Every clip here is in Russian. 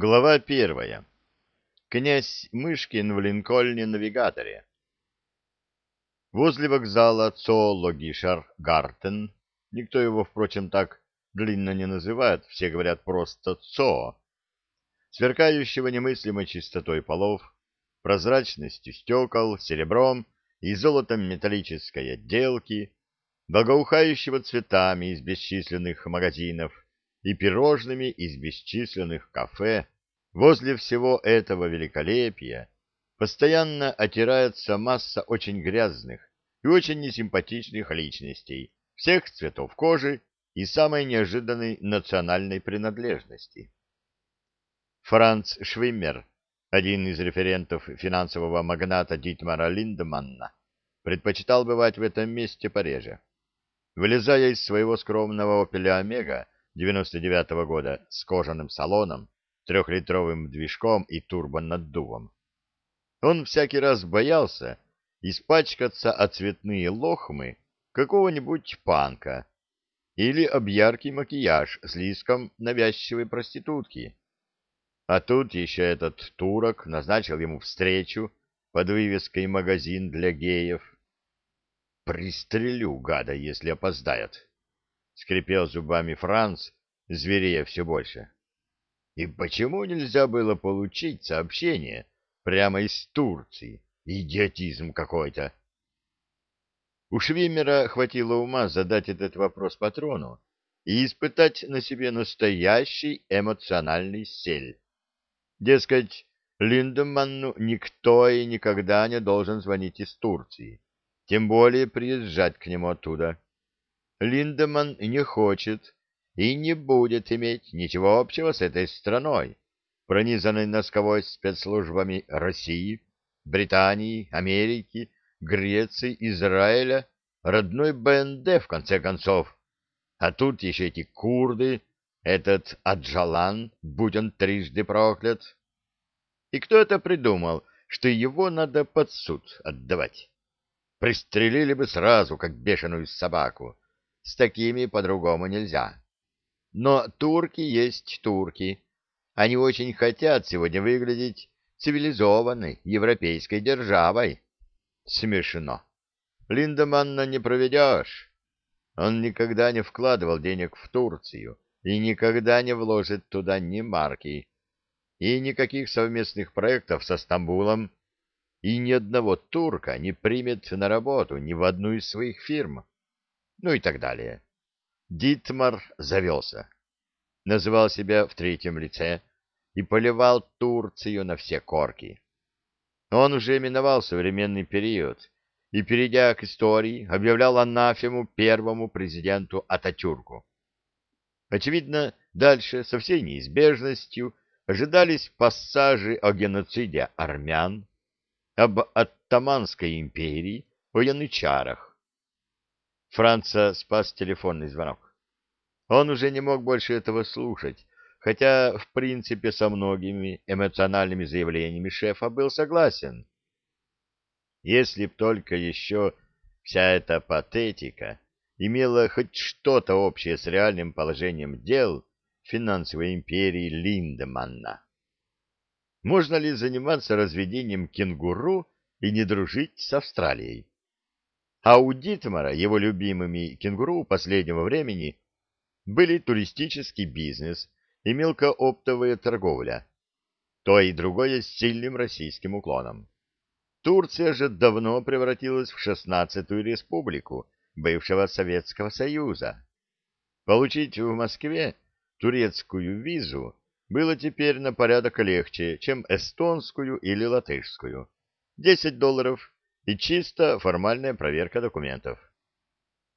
Глава первая. Князь Мышкин в Линкольне-навигаторе. Возле вокзала Цоологишар-Гартен, никто его, впрочем, так длинно не называет, все говорят просто ЦО, сверкающего немыслимой чистотой полов, прозрачностью стекол, серебром и золотом металлической отделки, благоухающего цветами из бесчисленных магазинов и пирожными из бесчисленных кафе, возле всего этого великолепия постоянно отирается масса очень грязных и очень несимпатичных личностей всех цветов кожи и самой неожиданной национальной принадлежности. Франц Швиммер, один из референтов финансового магната Дитмара Линдеманна, предпочитал бывать в этом месте пореже. Вылезая из своего скромного «Опеля Омега», 99 -го года с кожаным салоном, трехлитровым движком и турбонаддувом. Он всякий раз боялся испачкаться о цветные лохмы какого-нибудь панка или об яркий макияж с лиском навязчивой проститутки. А тут еще этот турок назначил ему встречу под вывеской «Магазин для геев». «Пристрелю, гада, если опоздает!» скрипел зубами Франц, зверея все больше. И почему нельзя было получить сообщение прямо из Турции? Идиотизм какой-то. У Швимера хватило ума задать этот вопрос патрону и испытать на себе настоящий эмоциональный сель. Дескать, Линдеманну никто и никогда не должен звонить из Турции, тем более приезжать к нему оттуда. Линдеман не хочет и не будет иметь ничего общего с этой страной, пронизанной насквозь спецслужбами России, Британии, Америки, Греции, Израиля, родной БНД, в конце концов. А тут еще эти курды, этот Аджалан, будь он трижды проклят. И кто это придумал, что его надо под суд отдавать? Пристрелили бы сразу, как бешеную собаку. С такими по-другому нельзя. Но турки есть турки. Они очень хотят сегодня выглядеть цивилизованной европейской державой. Смешно. Линдеманна не проведешь. Он никогда не вкладывал денег в Турцию и никогда не вложит туда ни марки. И никаких совместных проектов со Стамбулом, и ни одного турка не примет на работу ни в одну из своих фирм ну и так далее. Дитмар завелся, называл себя в третьем лице и поливал Турцию на все корки. Он уже миновал современный период и, перейдя к истории, объявлял анафему первому президенту Ататюрку. Очевидно, дальше со всей неизбежностью ожидались пассажи о геноциде армян, об Оттаманской империи, о янычарах, Франца спас телефонный звонок. Он уже не мог больше этого слушать, хотя, в принципе, со многими эмоциональными заявлениями шефа был согласен. Если б только еще вся эта патетика имела хоть что-то общее с реальным положением дел финансовой империи Линдеманна. Можно ли заниматься разведением кенгуру и не дружить с Австралией? А у Дитмара, его любимыми кенгуру последнего времени, были туристический бизнес и мелкооптовая торговля. То и другое с сильным российским уклоном. Турция же давно превратилась в шестнадцатую республику бывшего Советского Союза. Получить в Москве турецкую визу было теперь на порядок легче, чем эстонскую или латышскую. 10 долларов и чисто формальная проверка документов.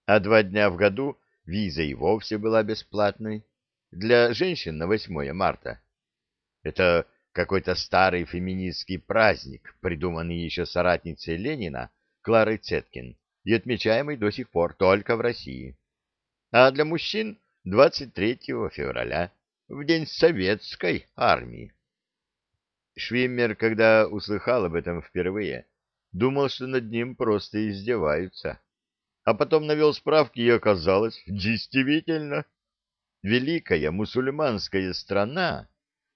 А два дня в году виза и вовсе была бесплатной для женщин на 8 марта. Это какой-то старый феминистский праздник, придуманный еще соратницей Ленина Кларой Цеткин и отмечаемый до сих пор только в России. А для мужчин 23 февраля, в день советской армии. Швиммер, когда услыхал об этом впервые, думал, что над ним просто издеваются. А потом навел справки, и оказалось, действительно, великая мусульманская страна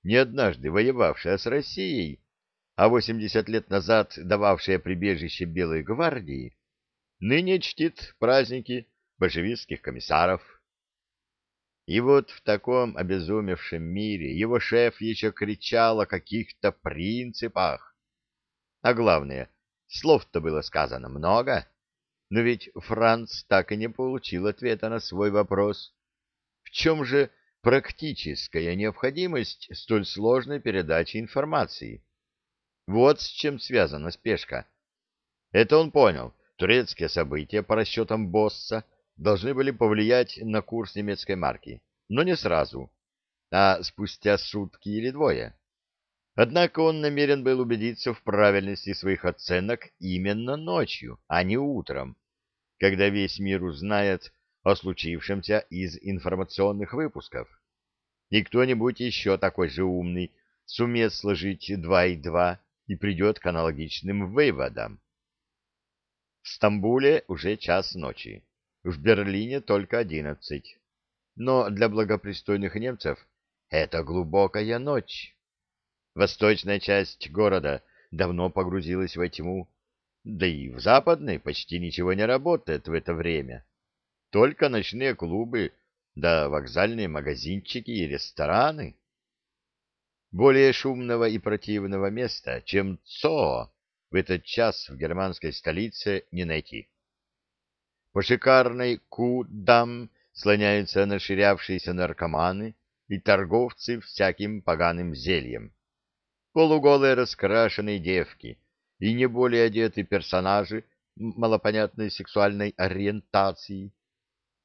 не однажды воевавшая с Россией, а 80 лет назад дававшая прибежище Белой гвардии, ныне чтит праздники большевистских комиссаров. И вот в таком обезумевшем мире его шеф еще кричал о каких-то принципах. А главное, слов-то было сказано много, но ведь Франц так и не получил ответа на свой вопрос. В чем же практическая необходимость столь сложной передачи информации? Вот с чем связана спешка. Это он понял. Турецкие события, по расчетам Босса, должны были повлиять на курс немецкой марки, но не сразу, а спустя сутки или двое. Однако он намерен был убедиться в правильности своих оценок именно ночью, а не утром, когда весь мир узнает о случившемся из информационных выпусков. И кто-нибудь еще такой же умный сумеет сложить два и два и придет к аналогичным выводам. В Стамбуле уже час ночи, в Берлине только одиннадцать. Но для благопристойных немцев это глубокая ночь. Восточная часть города давно погрузилась во тьму, да и в западной почти ничего не работает в это время. Только ночные клубы, да вокзальные магазинчики и рестораны. Более шумного и противного места, чем ЦО, в этот час в германской столице не найти. По шикарной Ку-Дам слоняются наширявшиеся наркоманы и торговцы всяким поганым зельем полуголые раскрашенные девки и не более одетые персонажи малопонятной сексуальной ориентации.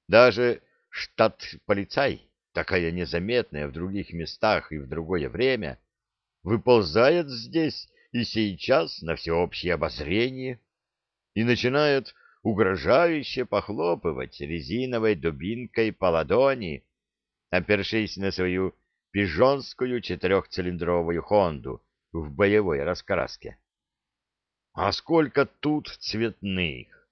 Даже штат-полицай, такая незаметная в других местах и в другое время, выползает здесь и сейчас на всеобщее обозрение и начинает угрожающе похлопывать резиновой дубинкой по ладони, опершись на свою пижонскую четырехцилиндровую «Хонду» в боевой раскраске. А сколько тут цветных!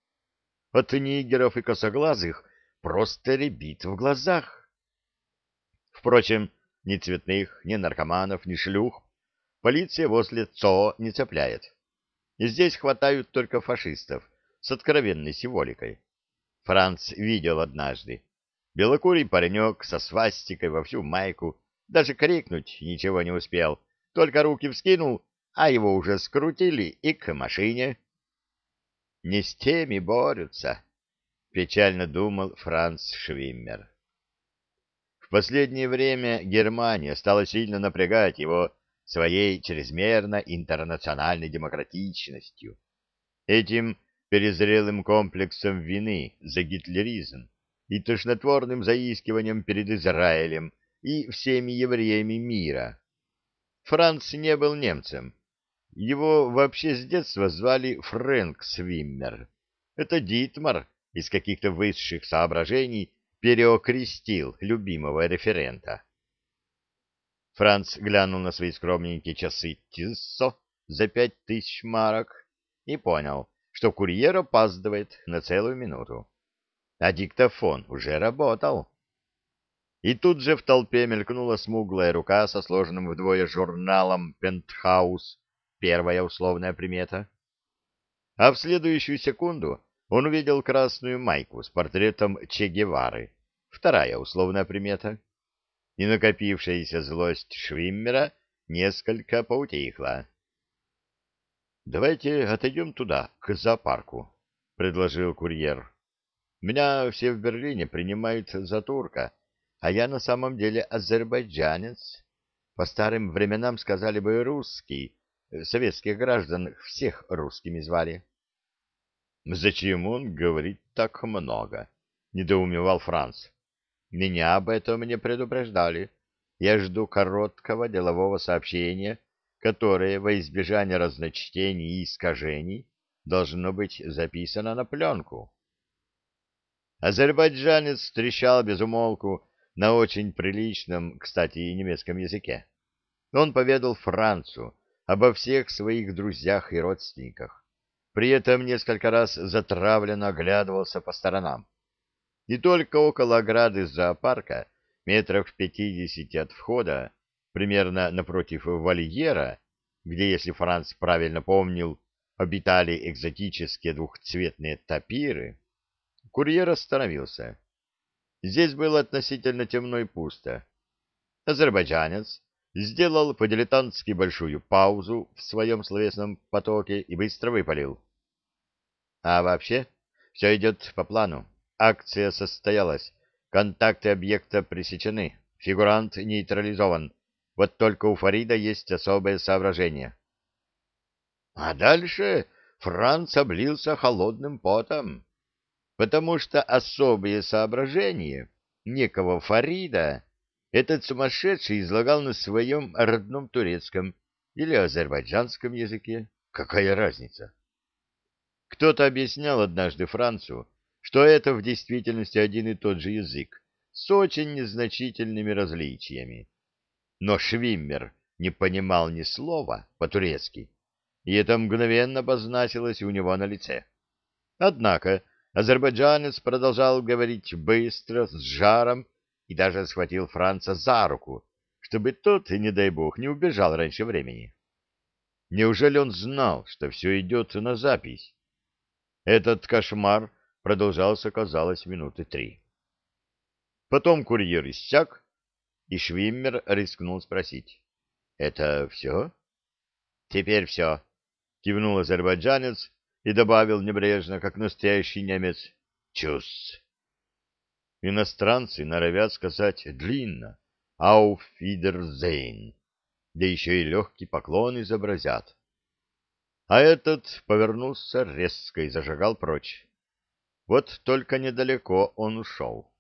От нигеров и косоглазых просто ребит в глазах. Впрочем, ни цветных, ни наркоманов, ни шлюх полиция возле ЦО не цепляет. И здесь хватают только фашистов с откровенной символикой. Франц видел однажды. Белокурый паренек со свастикой во всю майку даже крикнуть ничего не успел, только руки вскинул, а его уже скрутили и к машине. «Не с теми борются», — печально думал Франц Швиммер. В последнее время Германия стала сильно напрягать его своей чрезмерно интернациональной демократичностью, этим перезрелым комплексом вины за гитлеризм и тошнотворным заискиванием перед Израилем и всеми евреями мира. Франц не был немцем. Его вообще с детства звали Фрэнк Свиммер. Это Дитмар из каких-то высших соображений переокрестил любимого референта. Франц глянул на свои скромненькие часы Тиссо за пять тысяч марок и понял, что курьер опаздывает на целую минуту. А диктофон уже работал. И тут же в толпе мелькнула смуглая рука со сложенным вдвое журналом «Пентхаус», первая условная примета. А в следующую секунду он увидел красную майку с портретом Че Гевары, вторая условная примета. И накопившаяся злость Швиммера несколько поутихла. — Давайте отойдем туда, к зоопарку, — предложил курьер. — Меня все в Берлине принимают за турка, а я на самом деле азербайджанец. По старым временам сказали бы русский, советских граждан всех русскими звали. «Зачем он говорит так много?» — недоумевал Франц. «Меня об этом не предупреждали. Я жду короткого делового сообщения, которое во избежание разночтений и искажений должно быть записано на пленку». Азербайджанец трещал без умолку на очень приличном, кстати, и немецком языке. Он поведал Францу обо всех своих друзьях и родственниках. При этом несколько раз затравленно оглядывался по сторонам. И только около ограды зоопарка, метрах в пятидесяти от входа, примерно напротив вольера, где, если Франц правильно помнил, обитали экзотические двухцветные тапиры, курьер остановился. Здесь было относительно темно и пусто. Азербайджанец сделал по-дилетантски большую паузу в своем словесном потоке и быстро выпалил. А вообще, все идет по плану. Акция состоялась. Контакты объекта пресечены. Фигурант нейтрализован. Вот только у Фарида есть особое соображение. А дальше Франц облился холодным потом, потому что особые соображения некого Фарида этот сумасшедший излагал на своем родном турецком или азербайджанском языке. Какая разница? Кто-то объяснял однажды Францу, что это в действительности один и тот же язык, с очень незначительными различиями. Но Швиммер не понимал ни слова по-турецки, и это мгновенно обозначилось у него на лице. Однако азербайджанец продолжал говорить быстро, с жаром, и даже схватил Франца за руку, чтобы тот, не дай бог, не убежал раньше времени. Неужели он знал, что все идет на запись? Этот кошмар продолжался, казалось, минуты три. Потом курьер иссяк, и Швиммер рискнул спросить. — Это все? — Теперь все, — кивнул азербайджанец и добавил небрежно, как настоящий немец. — Чус. Иностранцы норовят сказать длинно «Auf Wiedersehen», да еще и легкий поклон изобразят. А этот повернулся резко и зажигал прочь. Вот только недалеко он ушел.